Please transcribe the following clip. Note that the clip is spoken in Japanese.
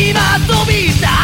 今飛び出